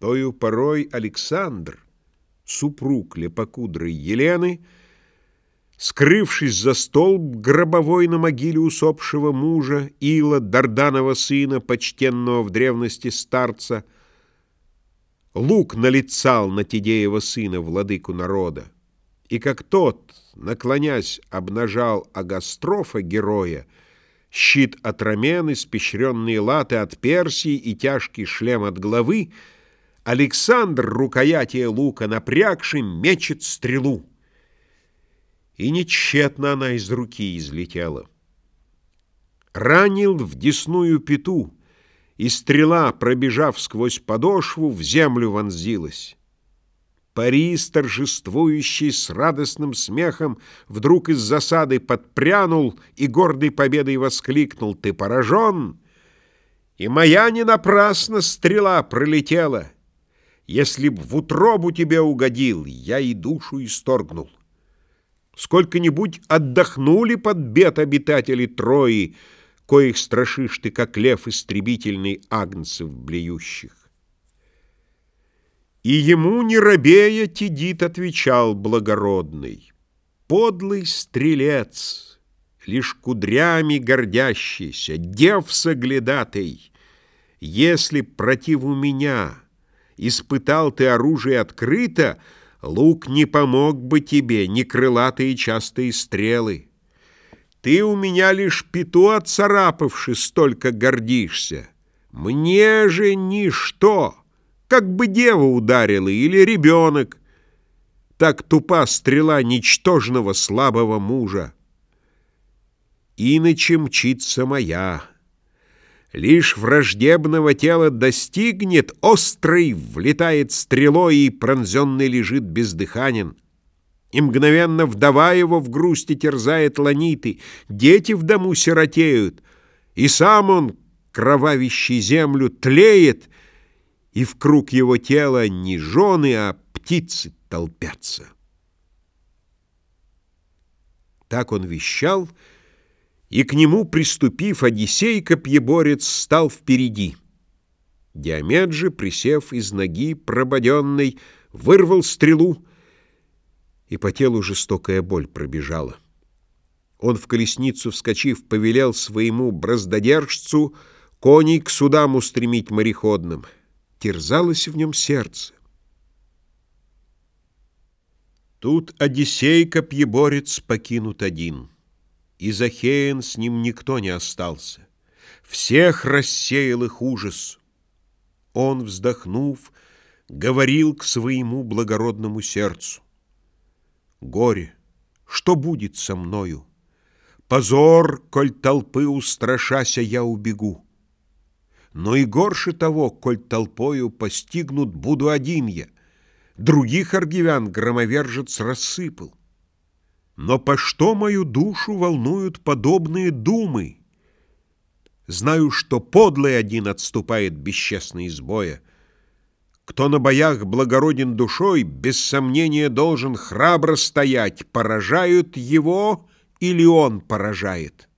Тою порой Александр, супруг лепокудрой Елены, скрывшись за столб гробовой на могиле усопшего мужа, Ила, Дарданова сына, почтенного в древности старца, лук налицал на Тидеева сына, владыку народа. И как тот, наклонясь, обнажал Агастрофа, героя, щит от рамен, испещренные латы от Персии и тяжкий шлем от головы, Александр, рукоятие лука напрягший, мечет стрелу. И нечетно она из руки излетела. Ранил в десную пету, и стрела, пробежав сквозь подошву, в землю вонзилась. Парис, торжествующий с радостным смехом, вдруг из засады подпрянул и гордой победой воскликнул «Ты поражен!» И моя не напрасно стрела пролетела. Если б в утробу тебе угодил, я и душу исторгнул. Сколько-нибудь отдохнули под бед обитатели Трои, коих страшишь ты, как лев истребительный агнцев блеющих. И ему, не робея, Тидит отвечал благородный. Подлый стрелец, лишь кудрями гордящийся, дев соглядатый, если против у меня испытал ты оружие открыто, лук не помог бы тебе, ни крылатые частые стрелы. Ты у меня лишь пету отцарапавши, столько гордишься. Мне же ничто как бы дева ударила или ребенок. Так тупа стрела ничтожного слабого мужа. Иначе мчится моя. Лишь враждебного тела достигнет, острый влетает стрелой, и пронзенный лежит бездыханен. И мгновенно вдова его в грусти терзает ланиты, дети в дому сиротеют, и сам он, кровавящий землю, тлеет — и в круг его тела не жены, а птицы толпятся. Так он вещал, и к нему, приступив, Одиссей копьеборец стал впереди. Диамет же, присев из ноги прободенной, вырвал стрелу, и по телу жестокая боль пробежала. Он в колесницу, вскочив, повелел своему браздодержцу коней к судам устремить мореходным — терзалось в нем сердце. Тут Одиссей копьеборец покинут один, и Захеен с ним никто не остался. Всех рассеял их ужас. Он, вздохнув, говорил к своему благородному сердцу. Горе, что будет со мною? Позор, коль толпы устрашася, я убегу. Но и горше того, коль толпою постигнут буду один я. Других аргивян громовержец рассыпал. Но по что мою душу волнуют подобные думы? Знаю, что подлый один отступает бесчестно из боя. Кто на боях благороден душой, без сомнения должен храбро стоять, поражают его или он поражает.